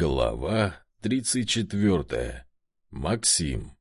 Глава 34. Максим.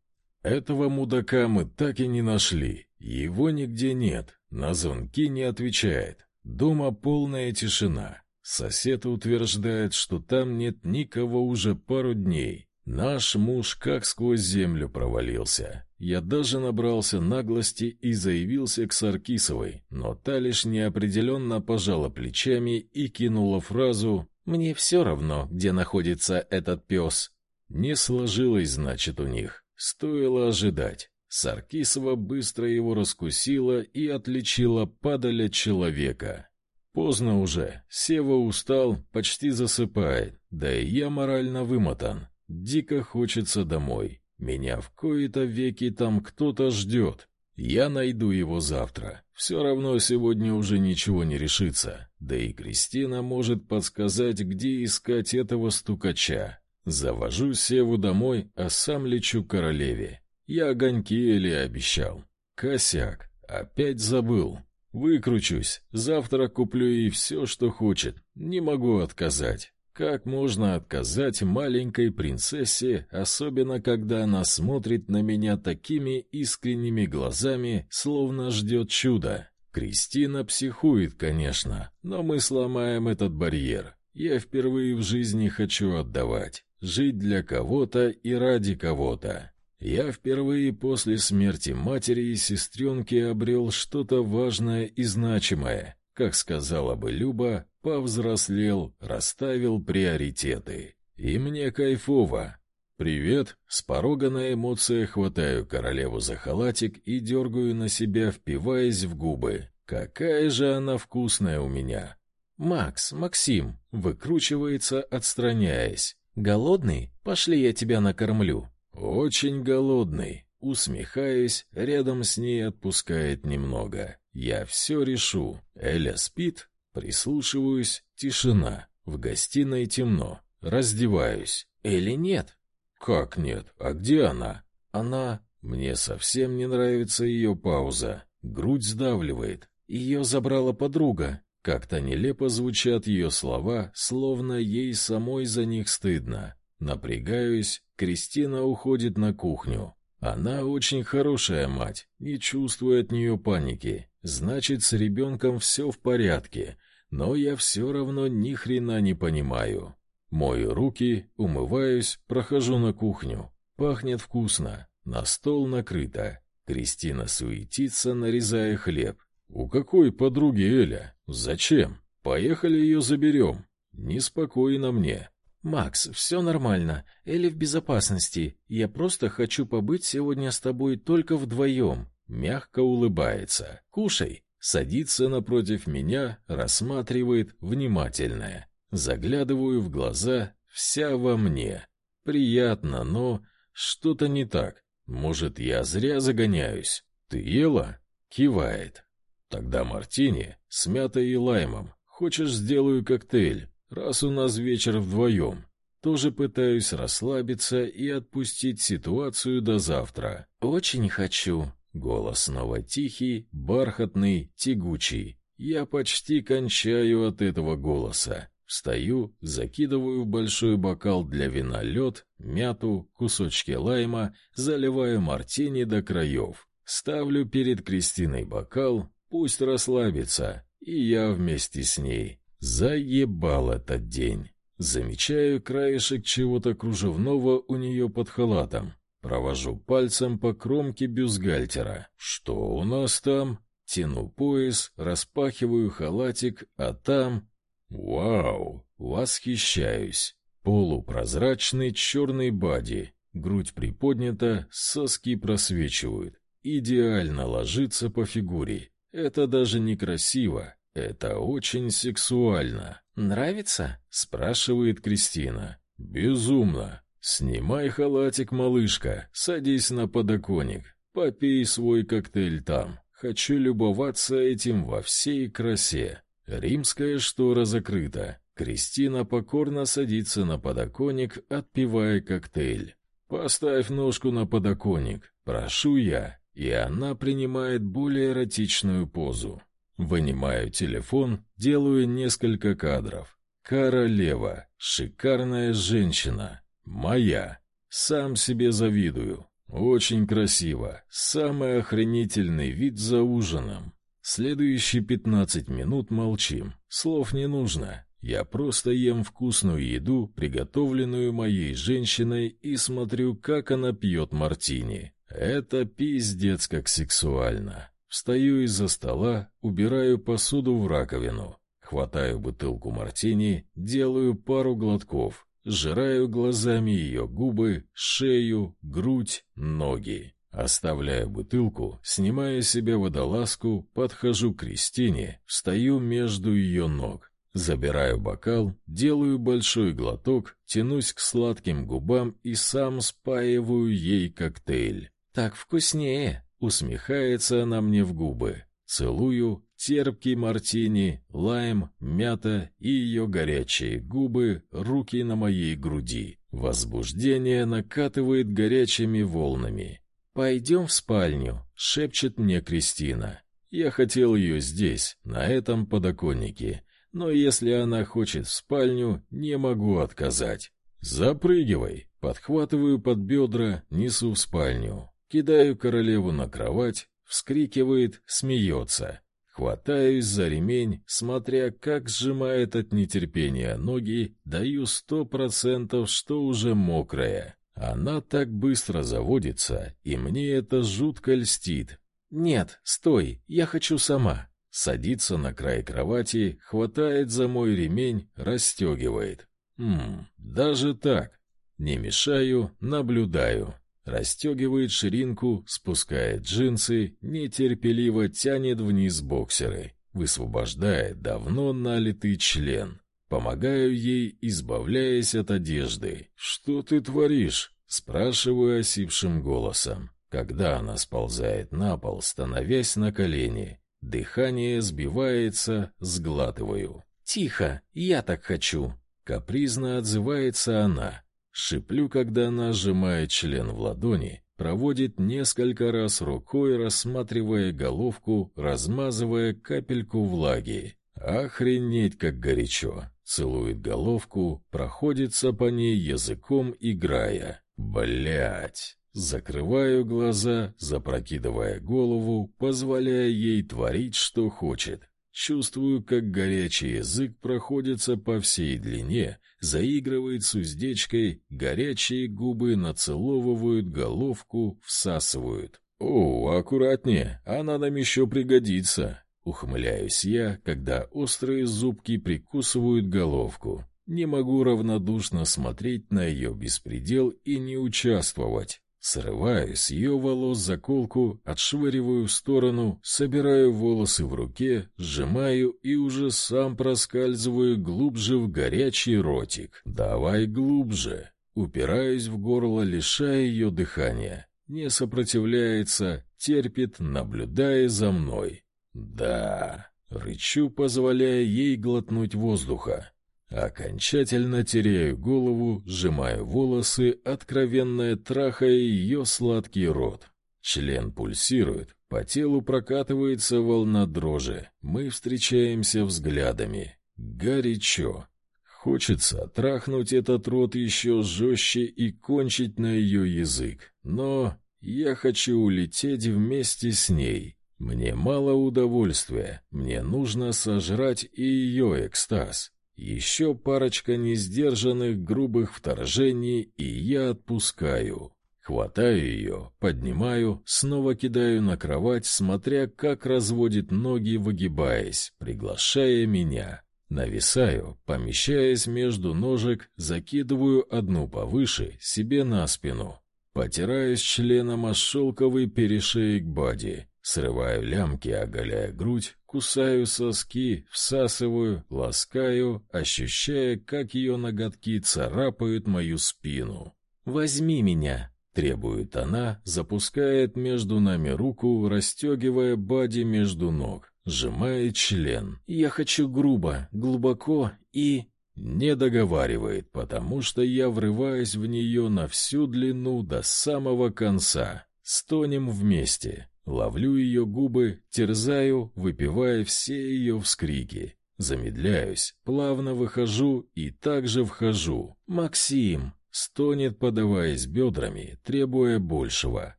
Этого мудака мы так и не нашли. Его нигде нет. На звонки не отвечает. Дома полная тишина. Сосед утверждает, что там нет никого уже пару дней. Наш муж как сквозь землю провалился. Я даже набрался наглости и заявился к Саркисовой, но та лишь неопределенно пожала плечами и кинула фразу «Мне все равно, где находится этот пес». Не сложилось, значит, у них. Стоило ожидать. Саркисова быстро его раскусила и отличила падаль от человека. Поздно уже. Сева устал, почти засыпает. Да и я морально вымотан. Дико хочется домой. Меня в кои-то веки там кто-то ждет. Я найду его завтра. Все равно сегодня уже ничего не решится. Да и Кристина может подсказать, где искать этого стукача. Завожу Севу домой, а сам лечу к королеве. Я огоньки или обещал. Косяк. Опять забыл. Выкручусь. Завтра куплю ей все, что хочет. Не могу отказать. Как можно отказать маленькой принцессе, особенно когда она смотрит на меня такими искренними глазами, словно ждет чуда? Кристина психует, конечно, но мы сломаем этот барьер. Я впервые в жизни хочу отдавать, жить для кого-то и ради кого-то. Я впервые после смерти матери и сестренки обрел что-то важное и значимое. Как сказала бы Люба, повзрослел, расставил приоритеты. И мне кайфово. «Привет!» С порога на эмоциях хватаю королеву за халатик и дергаю на себя, впиваясь в губы. «Какая же она вкусная у меня!» «Макс, Максим!» Выкручивается, отстраняясь. «Голодный? Пошли, я тебя накормлю!» «Очень голодный!» Усмехаясь, рядом с ней отпускает немного. «Я все решу. Эля спит?» Прислушиваюсь. Тишина. В гостиной темно. Раздеваюсь. «Эли нет!» «Как нет? А где она?» «Она...» Мне совсем не нравится ее пауза. Грудь сдавливает. Ее забрала подруга. Как-то нелепо звучат ее слова, словно ей самой за них стыдно. Напрягаюсь, Кристина уходит на кухню. Она очень хорошая мать, не чувствую от нее паники. Значит, с ребенком все в порядке, но я все равно ни хрена не понимаю. Мою руки, умываюсь, прохожу на кухню. Пахнет вкусно, на стол накрыто. Кристина суетится, нарезая хлеб. «У какой подруги Эля? Зачем? Поехали ее заберем. Неспокойно мне». «Макс, все нормально. Элли в безопасности. Я просто хочу побыть сегодня с тобой только вдвоем». Мягко улыбается. «Кушай». Садится напротив меня, рассматривает внимательно. Заглядываю в глаза, вся во мне. Приятно, но что-то не так. Может, я зря загоняюсь. Ты ела? Кивает. Тогда мартини с мятой и лаймом. Хочешь, сделаю коктейль, раз у нас вечер вдвоем. Тоже пытаюсь расслабиться и отпустить ситуацию до завтра. Очень хочу. Голос снова тихий, бархатный, тягучий. Я почти кончаю от этого голоса. Встаю, закидываю в большой бокал для вина лед, мяту, кусочки лайма, заливаю мартини до краев. Ставлю перед Кристиной бокал, Пусть расслабится, и я вместе с ней. Заебал этот день. Замечаю краешек чего-то кружевного у нее под халатом. Провожу пальцем по кромке бюстгальтера. Что у нас там? Тяну пояс, распахиваю халатик, а там... Вау! Восхищаюсь. Полупрозрачный черный бади. Грудь приподнята, соски просвечивают. Идеально ложится по фигуре. Это даже не красиво, это очень сексуально. Нравится? спрашивает Кристина. Безумно. Снимай халатик, малышка, садись на подоконник, попей свой коктейль там. Хочу любоваться этим во всей красе. Римская штора закрыта. Кристина покорно садится на подоконник, отпивая коктейль. Поставь ножку на подоконник, прошу я и она принимает более эротичную позу. Вынимаю телефон, делаю несколько кадров. Королева, шикарная женщина, моя. Сам себе завидую. Очень красиво. Самый охренительный вид за ужином. Следующие пятнадцать минут молчим. Слов не нужно. Я просто ем вкусную еду, приготовленную моей женщиной, и смотрю, как она пьет мартини. Это пиздец как сексуально. Встаю из-за стола, убираю посуду в раковину, хватаю бутылку мартини, делаю пару глотков, Жираю глазами ее губы, шею, грудь, ноги. Оставляю бутылку, снимаю себе водолазку, подхожу к Кристине, встаю между ее ног. Забираю бокал, делаю большой глоток, тянусь к сладким губам и сам спаиваю ей коктейль. «Так вкуснее!» — усмехается она мне в губы. Целую, терпкий мартини, лайм, мята и ее горячие губы, руки на моей груди. Возбуждение накатывает горячими волнами. «Пойдем в спальню», — шепчет мне Кристина. Я хотел ее здесь, на этом подоконнике, но если она хочет в спальню, не могу отказать. «Запрыгивай!» Подхватываю под бедра, несу в спальню. Кидаю королеву на кровать, вскрикивает, смеется. Хватаюсь за ремень, смотря, как сжимает от нетерпения ноги, даю сто процентов, что уже мокрая. Она так быстро заводится, и мне это жутко льстит. «Нет, стой, я хочу сама». Садится на край кровати, хватает за мой ремень, расстегивает. «Ммм, даже так. Не мешаю, наблюдаю. Расстегивает ширинку, спускает джинсы, нетерпеливо тянет вниз боксеры, высвобождает давно налитый член. Помогаю ей, избавляясь от одежды. «Что ты творишь?» — спрашиваю осипшим голосом, когда она сползает на пол, становясь на колени. Дыхание сбивается, сглатываю. «Тихо, я так хочу!» Капризно отзывается она, Шиплю, когда она сжимает член в ладони, проводит несколько раз рукой, рассматривая головку, размазывая капельку влаги. Охренеть, как горячо! Целует головку, проходится по ней языком, играя. Блять! Закрываю глаза, запрокидывая голову, позволяя ей творить, что хочет. Чувствую, как горячий язык проходится по всей длине, заигрывает с уздечкой, горячие губы нацеловывают головку, всасывают. «О, аккуратнее, она нам еще пригодится!» Ухмыляюсь я, когда острые зубки прикусывают головку. Не могу равнодушно смотреть на ее беспредел и не участвовать. Срываю с ее волос заколку, отшвыриваю в сторону, собираю волосы в руке, сжимаю и уже сам проскальзываю глубже в горячий ротик. «Давай глубже!» Упираюсь в горло, лишая ее дыхания. Не сопротивляется, терпит, наблюдая за мной. «Да!» Рычу, позволяя ей глотнуть воздуха. Окончательно теряю голову, сжимаю волосы, откровенно трахая ее сладкий рот. Член пульсирует, по телу прокатывается волна дрожи. Мы встречаемся взглядами. Горячо. Хочется трахнуть этот рот еще жестче и кончить на ее язык. Но я хочу улететь вместе с ней. Мне мало удовольствия, мне нужно сожрать и ее экстаз. Еще парочка несдержанных грубых вторжений, и я отпускаю. Хватаю ее, поднимаю, снова кидаю на кровать, смотря, как разводит ноги, выгибаясь, приглашая меня. Нависаю, помещаясь между ножек, закидываю одну повыше, себе на спину. Потираюсь членом о шелковый перешеек бади, Срываю лямки, оголяя грудь, кусаю соски, всасываю, ласкаю, ощущая, как ее ноготки царапают мою спину. «Возьми меня!» — требует она, запускает между нами руку, расстегивая бади между ног, сжимает член. «Я хочу грубо, глубоко и...» Не договаривает, потому что я врываюсь в нее на всю длину до самого конца. Стонем вместе. Ловлю ее губы, терзаю, выпивая все ее вскрики. Замедляюсь, плавно выхожу и также вхожу. «Максим!» Стонет, подаваясь бедрами, требуя большего.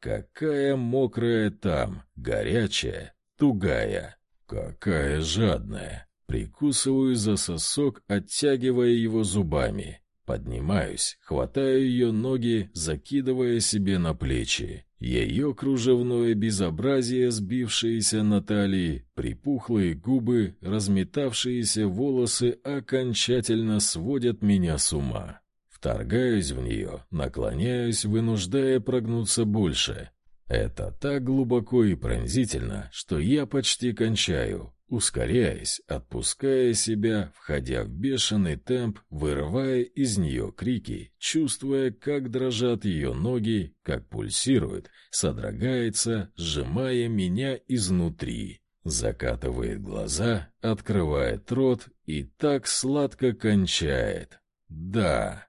Какая мокрая там, горячая, тугая. Какая жадная. Прикусываю за сосок, оттягивая его зубами. Поднимаюсь, хватаю ее ноги, закидывая себе на плечи. Ее кружевное безобразие, сбившееся на талии, припухлые губы, разметавшиеся волосы окончательно сводят меня с ума. Вторгаюсь в нее, наклоняюсь, вынуждая прогнуться больше. Это так глубоко и пронзительно, что я почти кончаю, ускоряясь, отпуская себя, входя в бешеный темп, вырывая из нее крики, чувствуя, как дрожат ее ноги, как пульсирует, содрогается, сжимая меня изнутри. Закатывает глаза, открывает рот и так сладко кончает. Да,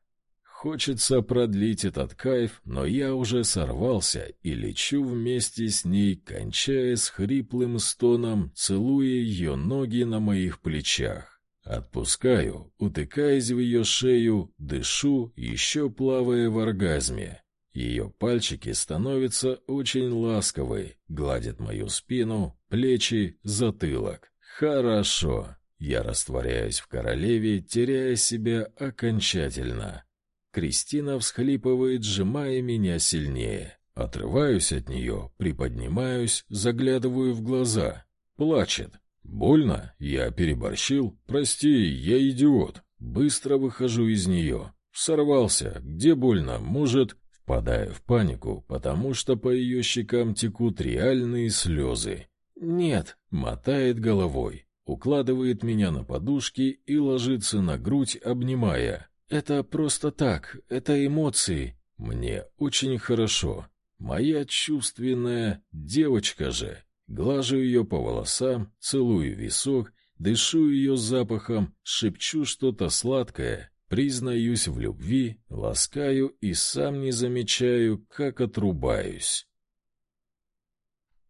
Хочется продлить этот кайф, но я уже сорвался и лечу вместе с ней, кончая с хриплым стоном, целуя ее ноги на моих плечах. Отпускаю, утыкаясь в ее шею, дышу, еще плавая в оргазме. Ее пальчики становятся очень ласковые, гладят мою спину, плечи, затылок. Хорошо. Я растворяюсь в королеве, теряя себя окончательно. Кристина всхлипывает, сжимая меня сильнее. Отрываюсь от нее, приподнимаюсь, заглядываю в глаза. Плачет. Больно? Я переборщил. Прости, я идиот. Быстро выхожу из нее. Сорвался. Где больно? Может... Впадаю в панику, потому что по ее щекам текут реальные слезы. «Нет», — мотает головой, укладывает меня на подушки и ложится на грудь, обнимая. Это просто так, это эмоции. Мне очень хорошо. Моя чувственная девочка же. Глажу ее по волосам, целую висок, дышу ее запахом, шепчу что-то сладкое, признаюсь в любви, ласкаю и сам не замечаю, как отрубаюсь.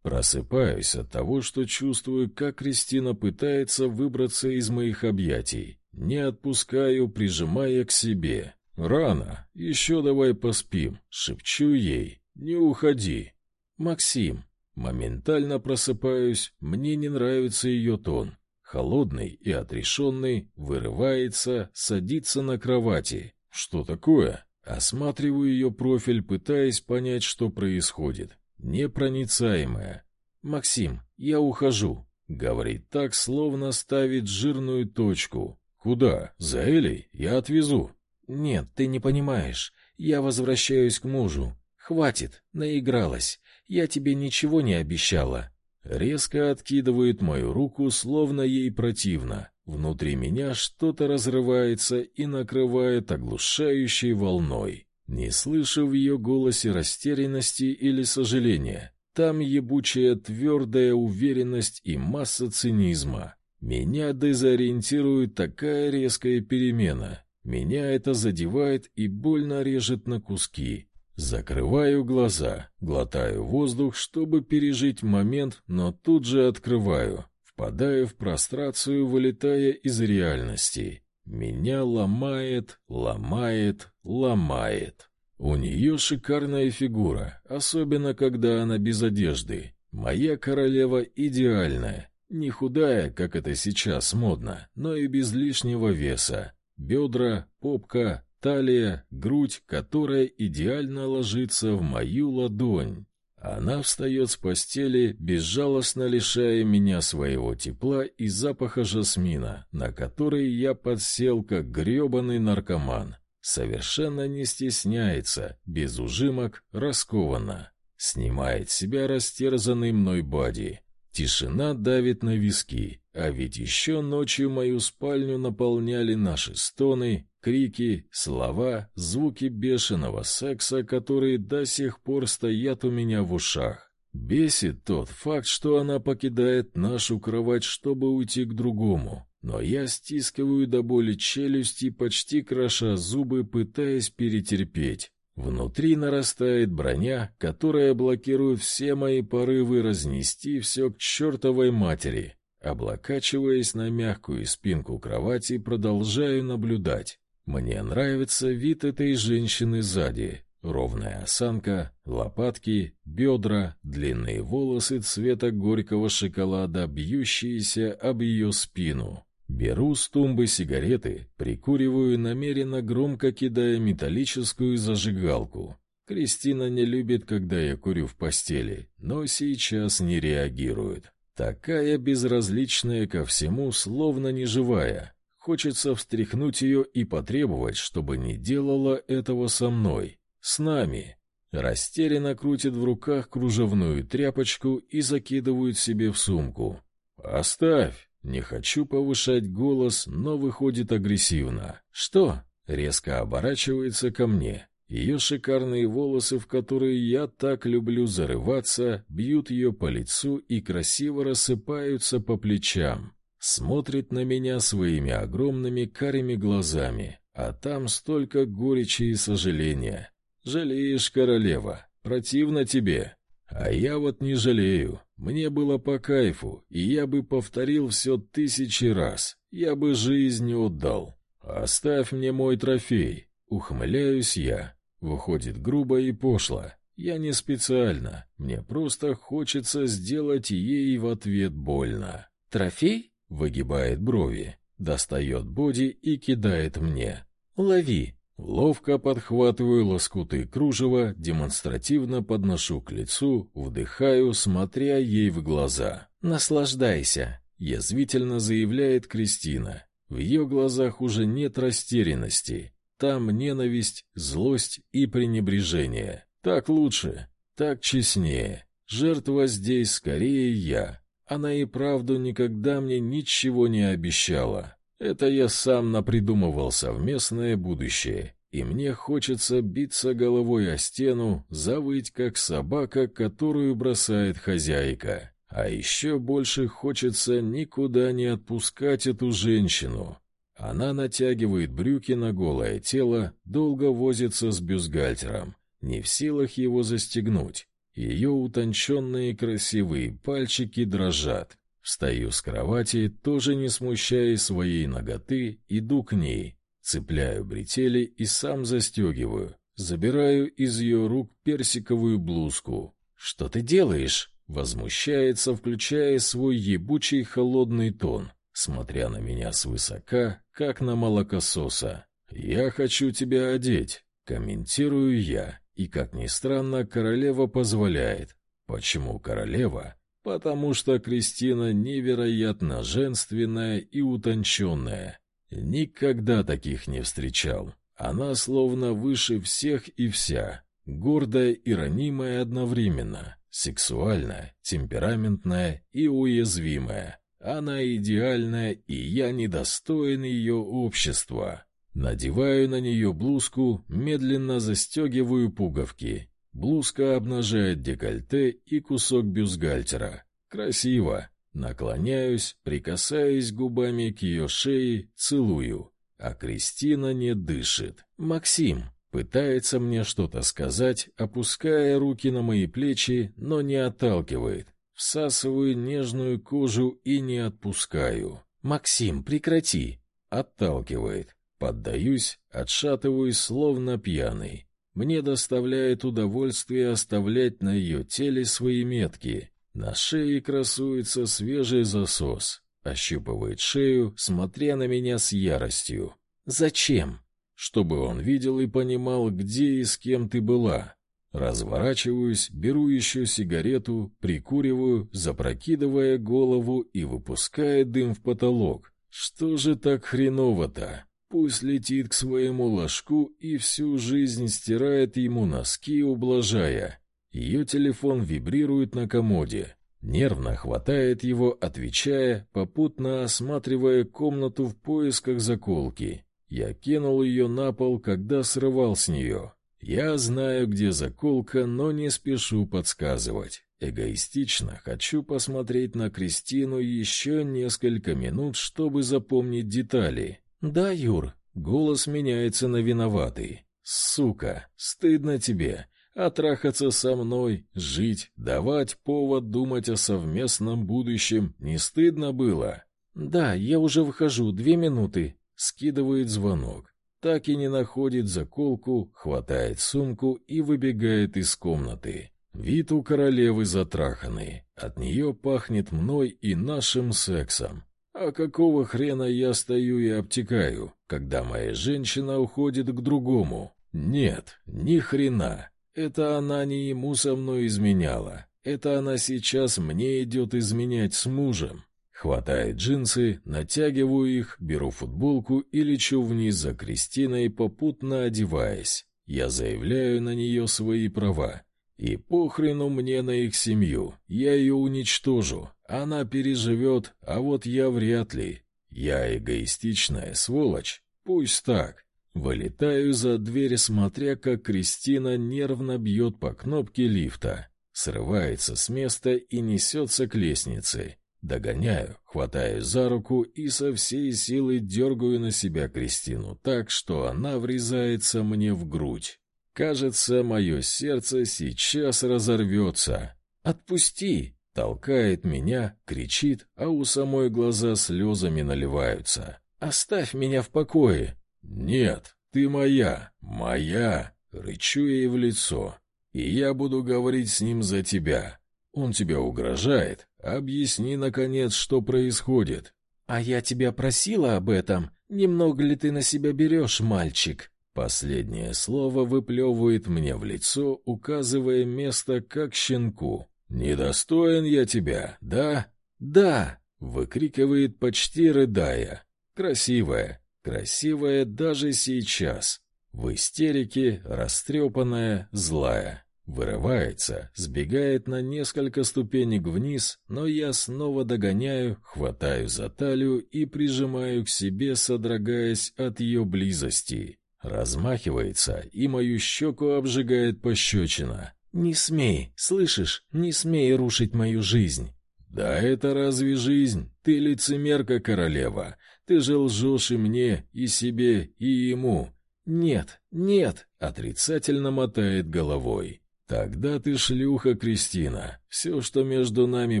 Просыпаюсь от того, что чувствую, как Кристина пытается выбраться из моих объятий. Не отпускаю, прижимая к себе. «Рано, еще давай поспим», — шепчу ей. «Не уходи». «Максим». Моментально просыпаюсь, мне не нравится ее тон. Холодный и отрешенный, вырывается, садится на кровати. «Что такое?» Осматриваю ее профиль, пытаясь понять, что происходит. Непроницаемая. «Максим, я ухожу», — говорит так, словно ставит жирную точку. «Куда? За Элей? Я отвезу». «Нет, ты не понимаешь. Я возвращаюсь к мужу. Хватит, наигралась. Я тебе ничего не обещала». Резко откидывает мою руку, словно ей противно. Внутри меня что-то разрывается и накрывает оглушающей волной. Не слышу в ее голосе растерянности или сожаления. Там ебучая твердая уверенность и масса цинизма. Меня дезориентирует такая резкая перемена. Меня это задевает и больно режет на куски. Закрываю глаза, глотаю воздух, чтобы пережить момент, но тут же открываю. Впадаю в прострацию, вылетая из реальности. Меня ломает, ломает, ломает. У нее шикарная фигура, особенно когда она без одежды. Моя королева идеальная. Не худая, как это сейчас модно, но и без лишнего веса. Бедра, попка, талия, грудь, которая идеально ложится в мою ладонь. Она встает с постели, безжалостно лишая меня своего тепла и запаха жасмина, на который я подсел, как гребаный наркоман. Совершенно не стесняется, без ужимок, раскованно. Снимает себя растерзанный мной боди, Тишина давит на виски, а ведь еще ночью мою спальню наполняли наши стоны, крики, слова, звуки бешеного секса, которые до сих пор стоят у меня в ушах. Бесит тот факт, что она покидает нашу кровать, чтобы уйти к другому. Но я стискиваю до боли челюсти, почти кроша зубы, пытаясь перетерпеть. Внутри нарастает броня, которая блокирует все мои порывы разнести все к чертовой матери. Облокачиваясь на мягкую спинку кровати, продолжаю наблюдать. Мне нравится вид этой женщины сзади. Ровная осанка, лопатки, бедра, длинные волосы цвета горького шоколада, бьющиеся об ее спину. Беру с тумбы сигареты, прикуриваю, намеренно громко кидая металлическую зажигалку. Кристина не любит, когда я курю в постели, но сейчас не реагирует. Такая безразличная ко всему, словно неживая. Хочется встряхнуть ее и потребовать, чтобы не делала этого со мной, с нами. Растерянно крутит в руках кружевную тряпочку и закидывает себе в сумку. «Оставь!» Не хочу повышать голос, но выходит агрессивно. «Что?» Резко оборачивается ко мне. Ее шикарные волосы, в которые я так люблю зарываться, бьют ее по лицу и красиво рассыпаются по плечам. Смотрит на меня своими огромными карими глазами, а там столько горечи и сожаления. «Жалеешь, королева, противно тебе». А я вот не жалею. Мне было по кайфу, и я бы повторил все тысячи раз. Я бы жизнь отдал. Оставь мне мой трофей. Ухмыляюсь я. Выходит грубо и пошло. Я не специально. Мне просто хочется сделать ей в ответ больно. Трофей? Выгибает брови. Достает боди и кидает мне. Лови. Ловко подхватываю лоскуты кружева, демонстративно подношу к лицу, вдыхаю, смотря ей в глаза. «Наслаждайся», — язвительно заявляет Кристина. В ее глазах уже нет растерянности. Там ненависть, злость и пренебрежение. Так лучше, так честнее. Жертва здесь скорее я. Она и правду никогда мне ничего не обещала. Это я сам напридумывал совместное будущее, и мне хочется биться головой о стену, завыть как собака, которую бросает хозяйка. А еще больше хочется никуда не отпускать эту женщину. Она натягивает брюки на голое тело, долго возится с бюстгальтером, не в силах его застегнуть. Ее утонченные красивые пальчики дрожат. Встаю с кровати, тоже не смущая своей ноготы, иду к ней, цепляю бретели и сам застегиваю. Забираю из ее рук персиковую блузку. «Что ты делаешь?» Возмущается, включая свой ебучий холодный тон, смотря на меня свысока, как на молокососа. «Я хочу тебя одеть», — комментирую я, и, как ни странно, королева позволяет. Почему королева? Потому что Кристина невероятно женственная и утонченная. Никогда таких не встречал. Она словно выше всех и вся, гордая и ранимая одновременно, сексуальная, темпераментная и уязвимая. Она идеальная, и я недостоин ее общества. Надеваю на нее блузку, медленно застегиваю пуговки Блузка обнажает декольте и кусок бюстгальтера. Красиво. Наклоняюсь, прикасаясь губами к ее шее, целую. А Кристина не дышит. «Максим!» Пытается мне что-то сказать, опуская руки на мои плечи, но не отталкивает. Всасываю нежную кожу и не отпускаю. «Максим, прекрати!» Отталкивает. Поддаюсь, отшатываюсь, словно пьяный. Мне доставляет удовольствие оставлять на ее теле свои метки. На шее красуется свежий засос. Ощупывает шею, смотря на меня с яростью. «Зачем?» «Чтобы он видел и понимал, где и с кем ты была». Разворачиваюсь, беру еще сигарету, прикуриваю, запрокидывая голову и выпуская дым в потолок. Что же так хреново-то? Пусть летит к своему ложку и всю жизнь стирает ему носки, ублажая. Ее телефон вибрирует на комоде. Нервно хватает его, отвечая, попутно осматривая комнату в поисках заколки. Я кинул ее на пол, когда срывал с нее. Я знаю, где заколка, но не спешу подсказывать. Эгоистично хочу посмотреть на Кристину еще несколько минут, чтобы запомнить детали. «Да, Юр». Голос меняется на виноватый. «Сука, стыдно тебе. А трахаться со мной, жить, давать повод думать о совместном будущем не стыдно было? Да, я уже выхожу, две минуты. Скидывает звонок. Так и не находит заколку, хватает сумку и выбегает из комнаты. Вид у королевы затраханный. От нее пахнет мной и нашим сексом. А какого хрена я стою и обтекаю, когда моя женщина уходит к другому? Нет, ни хрена. Это она не ему со мной изменяла. Это она сейчас мне идет изменять с мужем. Хватает джинсы, натягиваю их, беру футболку и лечу вниз за Кристиной, попутно одеваясь. Я заявляю на нее свои права. И похрену мне на их семью, я ее уничтожу, она переживет, а вот я вряд ли. Я эгоистичная сволочь, пусть так. Вылетаю за дверь, смотря, как Кристина нервно бьет по кнопке лифта, срывается с места и несется к лестнице. Догоняю, хватаю за руку и со всей силы дергаю на себя Кристину так, что она врезается мне в грудь. Кажется, мое сердце сейчас разорвется. «Отпусти!» — толкает меня, кричит, а у самой глаза слезами наливаются. «Оставь меня в покое!» «Нет, ты моя, моя!» — рычу ей в лицо. «И я буду говорить с ним за тебя. Он тебя угрожает. Объясни, наконец, что происходит». «А я тебя просила об этом. Немного ли ты на себя берешь, мальчик?» Последнее слово выплевывает мне в лицо, указывая место как щенку. «Недостоин я тебя, да?» «Да!» — выкрикивает почти рыдая. «Красивая, красивая даже сейчас. В истерике, растрепанная, злая. Вырывается, сбегает на несколько ступенек вниз, но я снова догоняю, хватаю за талию и прижимаю к себе, содрогаясь от ее близости. Размахивается, и мою щеку обжигает пощечина. «Не смей, слышишь? Не смей рушить мою жизнь!» «Да это разве жизнь? Ты лицемерка, королева. Ты же лжешь и мне, и себе, и ему». «Нет, нет!» — отрицательно мотает головой. «Тогда ты шлюха, Кристина. Все, что между нами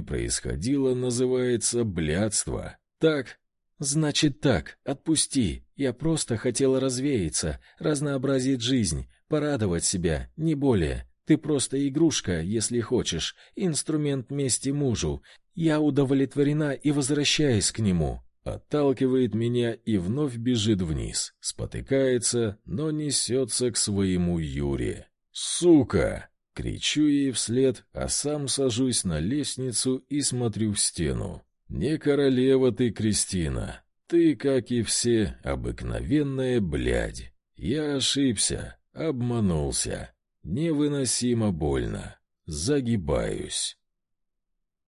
происходило, называется блядство. Так?» «Значит так, отпусти. Я просто хотела развеяться, разнообразить жизнь, порадовать себя, не более. Ты просто игрушка, если хочешь, инструмент мести мужу. Я удовлетворена и возвращаюсь к нему». Отталкивает меня и вновь бежит вниз, спотыкается, но несется к своему Юре. «Сука!» — кричу ей вслед, а сам сажусь на лестницу и смотрю в стену. «Не королева ты, Кристина. Ты, как и все, обыкновенная блядь. Я ошибся, обманулся. Невыносимо больно. Загибаюсь».